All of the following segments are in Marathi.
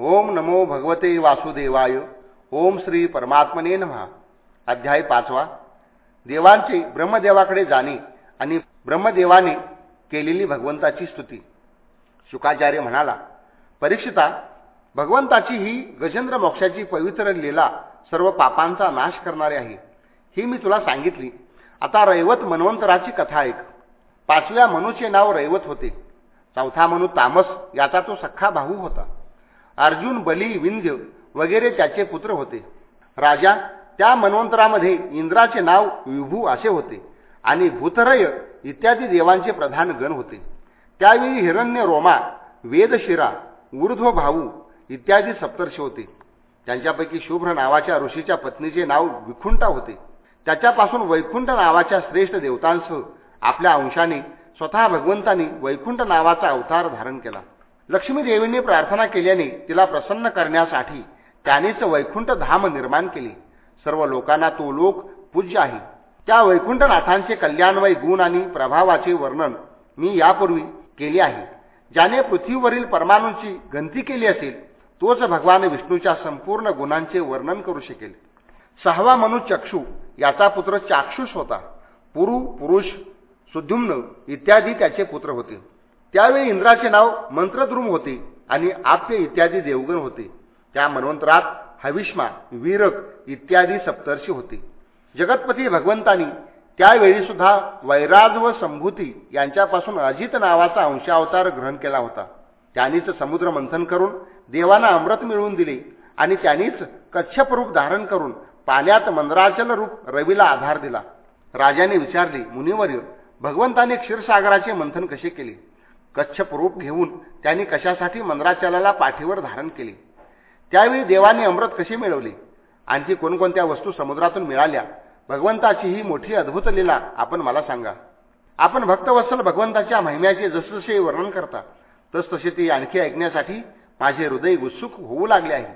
ओम नमो भगवते वासुदेवाय. ओम श्री परमात्मने नमः. अध्याय पाचवा. देवांचे ब्रह्मदेवाकडे जाणे आणि ब्रह्मदेवाने केलेली भगवंताची स्तुती. शुकाचार्य म्हणाला परीक्षिता भगवंताची ही गजेंद्र मोक्षाची पवित्र लीला सर्व पापांचा नाश करणारी आहे. ही मी तुला सांगितली. आता रैवत मनवंतराची कथा ऐक. पाचव्या मनूचे नाव रैवत होते. चौथा मनू तामस याचा तो सख्खा भाऊ होता. अर्जुन बली विंध्य वगैरे त्याचे पुत्र होते. राजा त्या मनवंतरामध्ये इंद्राचे नाव विभू असे होते आणि भूतरय इत्यादी देवांचे प्रधान गण होते. त्यावेळी हिरण्य रोमा वेदशिरा ऊर्ध्व भाऊ इत्यादी सप्तर्षी होते. त्यांच्यापैकी शुभ्र नावाच्या ऋषीच्या पत्नीचे नाव विखुंटा होते. त्याच्यापासून वैकुंठ नावाच्या श्रेष्ठ देवतांसह आपल्या अंशाने स्वतः भगवंतांनी वैकुंठ नावाचा अवतार धारण केला. लक्ष्मी देवींनी प्रार्थना केल्याने तिला प्रसन्न करण्यासाठी त्यानेच वैकुंठ धाम निर्माण केले. सर्व लोकांना तो लोक पूज्य आहे. त्या वैकुंठनाथांचे कल्याणमय गुण आणि प्रभावाचे वर्णन मी यापूर्वी केले आहे. ज्याने पृथ्वीवरील परमाणूंची गंती केली असेल तोच भगवान विष्णूच्या संपूर्ण गुणांचे वर्णन करू शकेल. सहावा मनु चक्षु याचा पुत्र चाक्षुष होता. पुरु पुरुष सुद्युम्न इत्यादी त्याचे पुत्र होते. त्यावेळी इंद्राचे नाव मंत्रद्रुम होते आणि आप्य इत्यादी देवगण होते. त्या मन्वंतरात हविष्मा वीरक इत्यादी सप्तर्षी होते. जगतपती भगवंतानी त्यावेळी सुद्धा वैराज व संभूती यांच्यापासून अजित नावाचा अंशावतार ग्रहण केला होता. त्यांनीच समुद्र मंथन करून देवांना अमृत मिळवून दिले आणि त्यांनीच कच्छप रूप धारण करून पाण्यात मंदराचल रूप रवीला आधार दिला. राजाने विचारले मुनिवर्य भगवंताने क्षीरसागराचे मंथन कसे केले? कच्छप रूप घेऊन त्यांनी कशासाठी मंदराचलाला पाठीवर धारण केले? त्यावेळी देवाने अमृत कसे मिळवले? आणखी कोणकोणत्या वस्तू समुद्रातून मिळाल्या? भगवंताची ही मोठी अद्भुत लीला आपण मला सांगा. आपण भक्तवत्सल भगवंताच्या महिम्याचे जसजसे वर्णन करता तसतसे ती आणखी ऐकण्यासाठी माझे हृदय उत्सुक होऊ लागले आहे.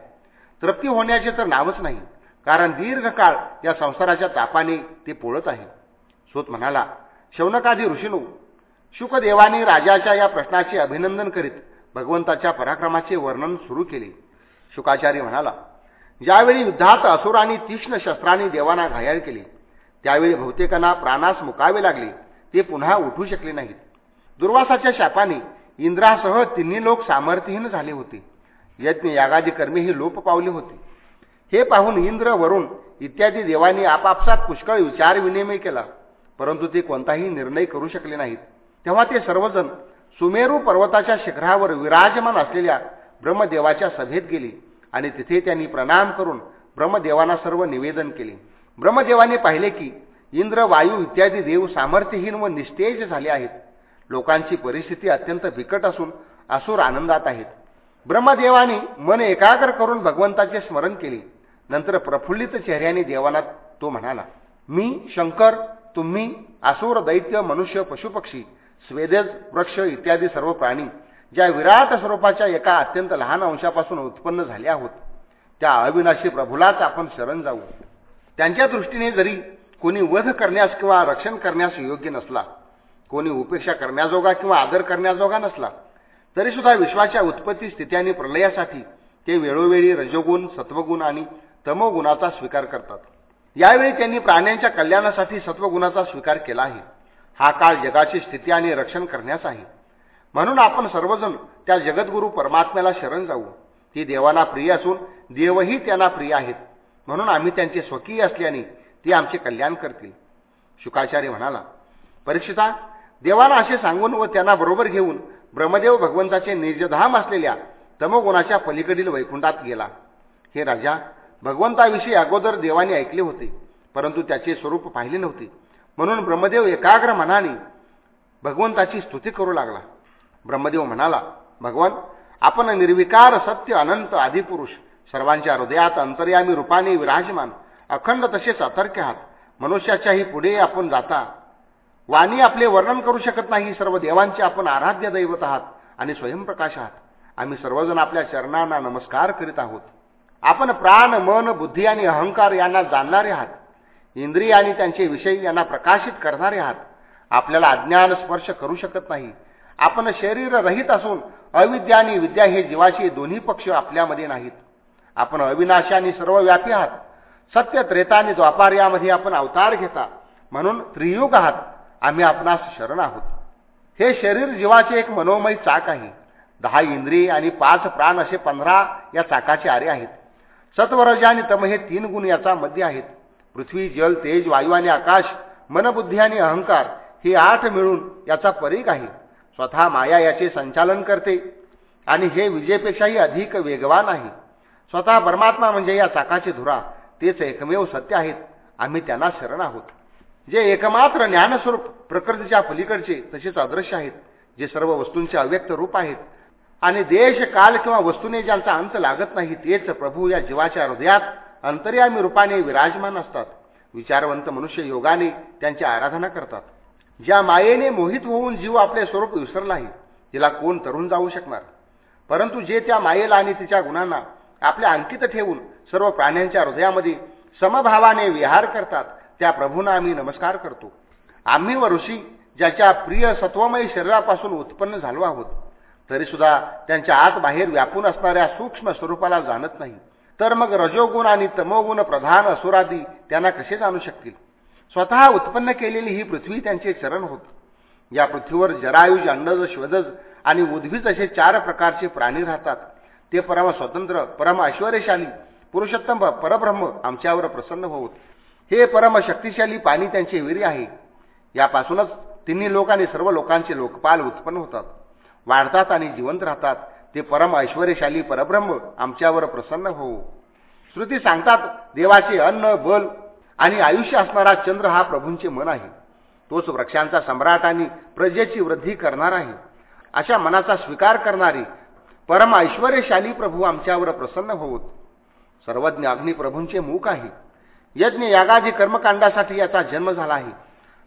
तृप्ती होण्याचे तर नावच नाही कारण दीर्घकाळ या संसाराच्या तापाने ते पोळत आहे. सोत म्हणाला शौनकादी ऋषीनो शुकदेवाने राजाच्या या प्रश्नाचे अभिनंदन करीत भगवंताच्या पराक्रमाचे वर्णन सुरू केले. शुकाचार्य म्हणाला ज्यावेळी युद्धात असुरांनी तीक्ष्ण शस्त्रांनी देवांना घायाळ केले त्यावेळी बहुतेकांना प्राणास मुकावे लागले ते पुन्हा उठू शकले नाहीत. दुर्वासाच्या शापाने इंद्रासह तिन्ही लोक सामर्थ्यहीन झाले होते. यज्ञ यागादी कर्मी ही लोप पावले होते. हे पाहून इंद्र वरुण इत्यादी देवांनी आपापसात पुष्कळ विचार विनिमय केला परंतु ते कोणताही निर्णय करू शकले नाहीत. तेव्हा ते सर्वजण सुमेरू पर्वताच्या शिखरावर विराजमान असलेल्या ब्रह्मदेवाच्या सभेत गेले आणि तिथे त्यांनी प्रणाम करून ब्रह्मदेवांना सर्व निवेदन केले. ब्रह्मदेवाने पाहिले की इंद्र वायू इत्यादी देव सामर्थ्यहीन व निस्तेज झाले आहेत. लोकांची परिस्थिती अत्यंत बिकट असून असुर आनंदात आहेत. ब्रह्मदेवाने मन एकाग्र करून भगवंताचे स्मरण केले. नंतर प्रफुल्लित चेहऱ्याने देवाना तो म्हणाला मी शंकर तुम्ही असुर दैत्य मनुष्य पशुपक्षी स्वेदेज वृक्ष इत्यादी सर्व प्राणी ज्या विराट स्वरूपाच्या एका अत्यंत लहान अंशापासून उत्पन्न झाले आहोत त्या अविनाशी प्रभूलाच आपण शरण जाऊ. त्यांच्या दृष्टीने जरी कोणी वध करण्यास किंवा रक्षण करण्यास योग्य नसला कोणी उपेक्षा करण्याजोगा किंवा आदर करण्याजोगा नसला तरी सुद्धा विश्वाच्या उत्पत्ती स्थिती आणि प्रलयासाठी ते वेळोवेळी रजोगुण सत्वगुण आणि तमोगुणाचा स्वीकार करतात. यावेळी त्यांनी प्राण्यांच्या कल्याणासाठी सत्वगुणाचा स्वीकार केला आहे. हा काळ जगाची स्थिती आणि रक्षण करण्यास आहे. म्हणून आपण सर्वजण त्या जगद्गुरू परमात्म्याला शरण जाऊ. ती देवाला प्रिय असून देवही त्यांना प्रिय आहेत. म्हणून आम्ही त्यांचे स्वकीय असल्याने ते आमचे कल्याण करतील. शुकाचार्य म्हणाला परीक्षिता देवाला असे सांगून व त्यांना बरोबर घेऊन ब्रह्मदेव भगवंताचे निर्जधाम असलेल्या तमोगुणाच्या पलीकडील वैकुंठात गेला. हे राजा भगवंताविषयी अगोदर देवाने ऐकले होते परंतु त्याचे स्वरूप पाहिले नव्हते. म्हणून ब्रह्मदेव एकाग्र मनाने भगवंताची स्तुती करू लागला. ब्रह्मदेव म्हणाला भगवान आपण निर्विकार सत्य अनंत आदिपुरुष सर्वांच्या हृदयात अंतर्यामी रूपाने विराजमान अखंड तसेच अतर्क्य आहात. मनुष्याच्याही पुढे आपण जाता. वाणी आपले वर्णन करू शकत नाही. सर्व देवांचे आपण आराध्य दैवत आहात आणि स्वयंप्रकाश आहात. आम्ही सर्वजण आपल्या चरणांना नमस्कार करीत आहोत. आपण प्राण मन बुद्धी आणि अहंकार यांना जाणणारे आहात. इंद्रिय आणि त्यांचे विषय यांना प्रकाशित करणारे आहात. आपल्याला अज्ञान स्पर्श करू शकत नाही. आपण शरीर रहित असून अविद्या आणि विद्या हे जीवाचे दोन्ही पक्ष आपल्यामध्ये नाहीत. आपण अविनाशी आणि सर्वव्यापी आहात. सत्य त्रेता आणि द्वापार यामध्ये आपण अवतार घेता. म्हणून त्रियुग आहात. आम्ही आपणास शरण आहोत. हे शरीर जीवाचे एक मनोमय चाक आहे. दहा इंद्रिय आणि पाच प्राण असे पंधरा या चाकाचे आरे आहेत. सत्वरज आणि तम हे तीन गुण याचा मध्य आहेत. पृथ्वी जल तेज वायू आणि आकाश मनबुद्धी आणि अहंकार हे आठ मिळून याचा परीक आहे स्वतः माया याचे संचालन करते. आणि हे विजेपेक्षाही अधिक वेगवान आहे. स्वतः परमात्मा म्हणजे या चाकाचे धुरा. तेच एकमेव सत्य आहेत. आम्ही त्यांना शरण आहोत. जे एकमात्र ज्ञानस्वरूप प्रकृतीच्या पलीकडचे तसेच अदृश्य आहेत. जे सर्व वस्तूंचे अव्यक्त रूप आहेत. आणि देश काल किंवा वस्तूने ज्यांचा अंत लागत नाही तेच प्रभू या जीवाच्या हृदयात अंतर्यामी रूपाने विराजमान असतात. विचारवंत मनुष्य योगाने त्यांची आराधना करतात. ज्या मायेने मोहित होऊन जीव आपले स्वरूप विसरला आहे तिला कोण तरुण जाऊ शकणार? परंतु जे त्या मायेला आणि तिच्या गुणांना आपल्या अंकित ठेवून सर्व प्राण्यांच्या हृदयामध्ये समभावाने विहार करतात त्या प्रभूंना आम्ही नमस्कार करतो. आम्ही व ऋषी ज्याच्या प्रिय सत्वमयी शरीरापासून उत्पन्न झालो आहोत तरीसुद्धा त्यांच्या आत बाहेर व्यापून असणाऱ्या सूक्ष्म स्वरूपाला जाणत नाही. तर मग रजोगुण आणि तमोगुण प्रधान असुरादी त्यांना कसे जाणू शकतील? स्वतः उत्पन्न केलेली ही पृथ्वी त्यांचे चरण होत. या पृथ्वीवर जरायुज अंडज श्वदज आणि उद्भिज असे चार प्रकारचे प्राणी राहतात. ते परम स्वतंत्र परम ऐश्वर्यशाली पुरुषोत्तम परब्रह्म आमच्यावर प्रसन्न होत हे परम शक्तिशाली पाणी त्यांचे वीर्य आहे. यापासूनच तिन्ही लोक आणि सर्व लोकांचे लोकपाल उत्पन्न होतात. वाढतात आणि जिवंत राहतात. ते परम ऐश्वर्यशाली परब्रह्म आमच्यावर प्रसन्न होऊ. श्रुती सांगतात देवाचे अन्न बल आणि आयुष्य असणारा चंद्र हा प्रभूंचे मन आहे. तोच वृक्षांचा सम्राट आणि प्रजेची वृद्धी करणार आहे. अशा मनाचा स्वीकार करणारी परम ऐश्वर्यशाली प्रभू आमच्यावर प्रसन्न होत सर्वज्ञ अग्नी प्रभूंचे आहे. यज्ञ यागादी कर्मकांडासाठी याचा जन्म झाला आहे.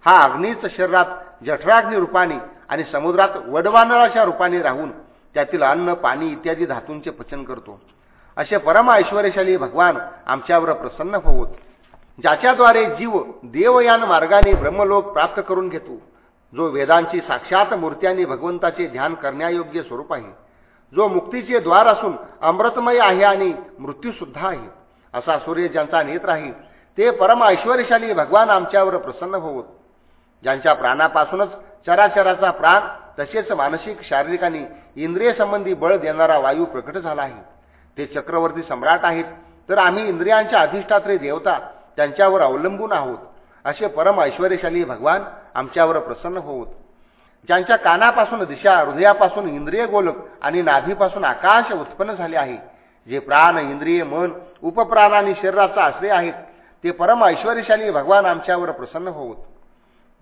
हा अग्नीच शरीरात जठराग्नी रूपाने आणि समुद्रात वडवानळाच्या रूपाने राहून त्यातील अन्न पाणी इत्यादी धातूंचे पचन करतो. असे परम ऐश्वर्यशाली भगवान आमच्यावर प्रसन्न होत ज्याच्याद्वारे जीव देवयान मार्गाने ब्रह्मलोक प्राप्त करून घेतो जो वेदांची साक्षात मूर्त्यांनी भगवंताचे ध्यान करण्यायोग्य स्वरूप आहे. जो मुक्तीचे द्वार असून अमृतमय आहे आणि मृत्यूसुद्धा आहे असा सूर्य ज्यांचा नेत्र आहे ते परम ऐश्वर्यशाली भगवान आमच्यावर प्रसन्न होत ज्यांच्या प्राणापासूनच चराचराचा प्राण तसेच मानसिक शारीरिक आणि इंद्रिय संबंधी बळ देणारा वायू प्रकट झाला आहे. ते चक्रवर्ती सम्राट आहेत. तर आम्ही इंद्रियांच्या अधिष्ठात्री देवता त्यांच्यावर अवलंबून आहोत. असे परम ऐश्वर्यशाली भगवान आमच्यावर प्रसन्न होत. ज्यांच्या कानापासून दिशा हृदयापासून इंद्रिय गोलक आणि नाभीपासून आकाश उत्पन्न झाले आहे. जे प्राण इंद्रिय मन उपप्राण आणि शरीराचा आश्रय आहेत ते परम ऐश्वर्यशाली भगवान आमच्यावर प्रसन्न होत.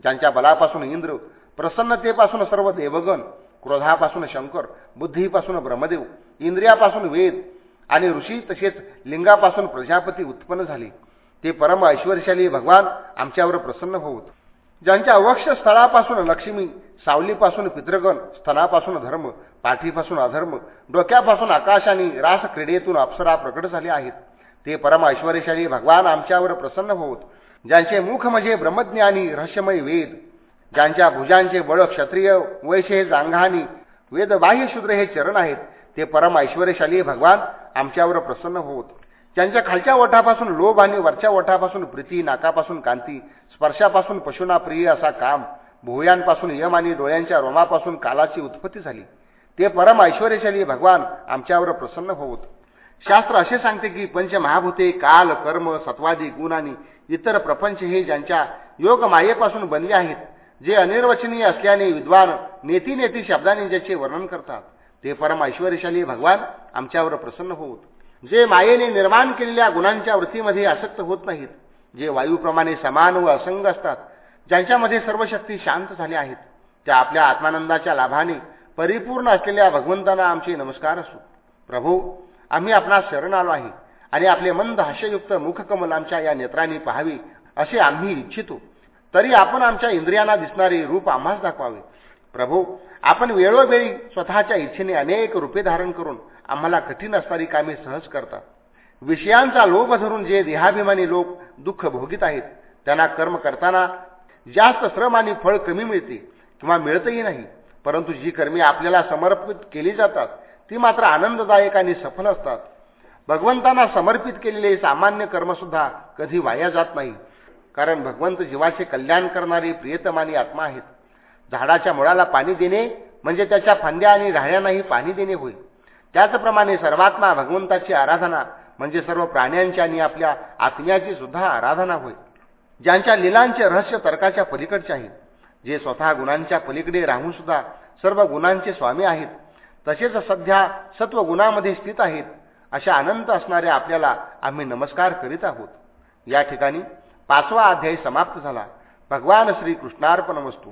ज्यांच्या बलापासून इंद्र प्रसन्नतेपासून सर्व देवगण क्रोधापासून शंकर बुद्धीपासून ब्रह्मदेव इंद्रियापासून वेद आणि ऋषी तसेच लिंगापासून प्रजापती उत्पन्न झाली. ते परम ऐश्वर्यशाली भगवान आमच्यावर प्रसन्न होत ज्यांच्या अवक्ष स्थळापासून लक्ष्मी सावलीपासून पितृगण स्तनापासून धर्म पाठीपासून अधर्म डोक्यापासून आकाश आणि रास क्रीडेतून अप्सरा प्रकट झाले आहेत. ते परम ऐश्वर्यशाली भगवान आमच्यावर प्रसन्न होत ज्यांचे मुख म्हणजे ब्रह्मज्ञानी रहस्यमय वेद ज्यांच्या भुजांचे बळ क्षत्रिय वैशे जांघानी वेद बाह्य शूद्र हे चरण आहेत ते परम ऐश्वर्यशाली भगवान आमच्यावर प्रसन्न होत. ज्यांच्या खालच्या ओठापासून लोभ आणि वरच्या ओठापासून प्रीती नाकापासून कांती स्पर्शापासून पशुना प्रिय असा काम भुयांपासून यम आणि डोळ्यांच्या रोमापासून कालाची उत्पत्ती झाली. ते परम ऐश्वर्यशाली भगवान आमच्यावर प्रसन्न होत. शास्त्र असे सांगते की पंचमहाभूते काल कर्म सत्वादी गुण आणि इतर प्रपंच हे ज्यांच्या योग मायेपासून बनले आहेत जे अनिर्वचनीय असल्याने विद्वान नेती नेती शब्दाने ज्याचे वर्णन करतात. ते परम ऐश्वर्यशाली भगवान. आमच्यावर प्रसन्न होत जे मायेने निर्माण केलेल्या गुणांच्या वृत्तीमध्ये आसक्त होत नाहीत जे वायूप्रमाणे समान व असंग असतात ज्यांच्यामध्ये सर्व शक्ती शांत झाल्या आहेत त्या आपल्या आत्मानंदाच्या लाभाने परिपूर्ण असलेल्या भगवंतांना आमचे नमस्कार असो. प्रभू आम्ही आपणास शरण आलो आहे आणि आपले मंद हास्ययुक्त मुखकमल आमच्या या नेत्रांनी पाहावी असे आम्ही इच्छितो. तरी आपण आमच्या इंद्रियांना दिसणारे रूप आम्हाच दाखवावे. प्रभू आपण वेळोवेळी स्वतःच्या इच्छेने अनेक रूपे धारण करून आम्हाला कठीण असणारी कामे सहज करतात विषयांचा लोभ धरून जे देहाभिमानी लोक दुःख भोगीत आहेत त्यांना कर्म करताना जास्त श्रम आणि फळ कमी मिळते किंवा मिळतही नाही. परंतु जी कर्मी आपल्याला समर्पित केली जातात ती मात्र आनंददायक आणि सफल असतात. भगवंतांना समर्पित केलेले सामान्य कर्मसुद्धा कधी वाया जात नाही. कारण भगवंत जीवाचे कल्याण करणारी प्रियतमानी आत्मा आहेत. झाडाच्या मुळाला पाणी देणे म्हणजे त्याच्या फांद्या आणि राहण्यांनाही पाणी देणे होईल त्याचप्रमाणे सर्वात्मा भगवंताची आराधना म्हणजे सर्व प्राण्यांची आणि आपल्या आत्म्याची सुद्धा आराधना होईल ज्यांच्या लिलांचे रहस्य तर्काच्या पलीकडचे आहेत जे स्वतः गुणांच्या पलीकडे राहून सुद्धा सर्व गुणांचे स्वामी आहेत. तसेच सध्या सत्व गुणामध्ये स्थित आहेत. अशा अनंत असणाऱ्या आपल्याला आम्ही नमस्कार करीत आहोत. या ठिकाणी पाचवा अध्याय समाप्त झाला. भगवान श्रीकृष्णार्पण वस्तू